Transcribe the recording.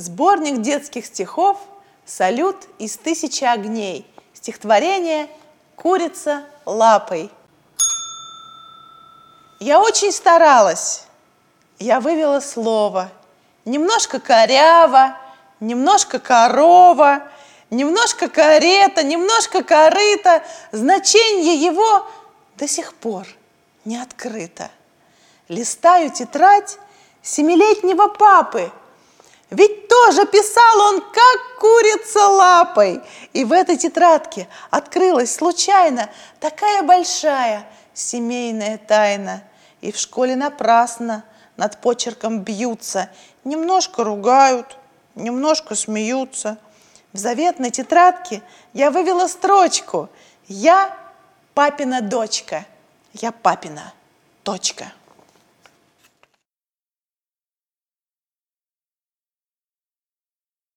Сборник детских стихов «Салют из тысячи огней». Стихотворение «Курица лапой». Я очень старалась. Я вывела слово. Немножко коряво, немножко корова, немножко карета, немножко корыта. Значение его до сих пор не открыто. Листаю тетрадь семилетнего папы. Ведь тоже писал он, как курица лапой. И в этой тетрадке открылась случайно такая большая семейная тайна. И в школе напрасно над почерком бьются, немножко ругают, немножко смеются. В заветной тетрадке я вывела строчку «Я папина дочка, я папина точка».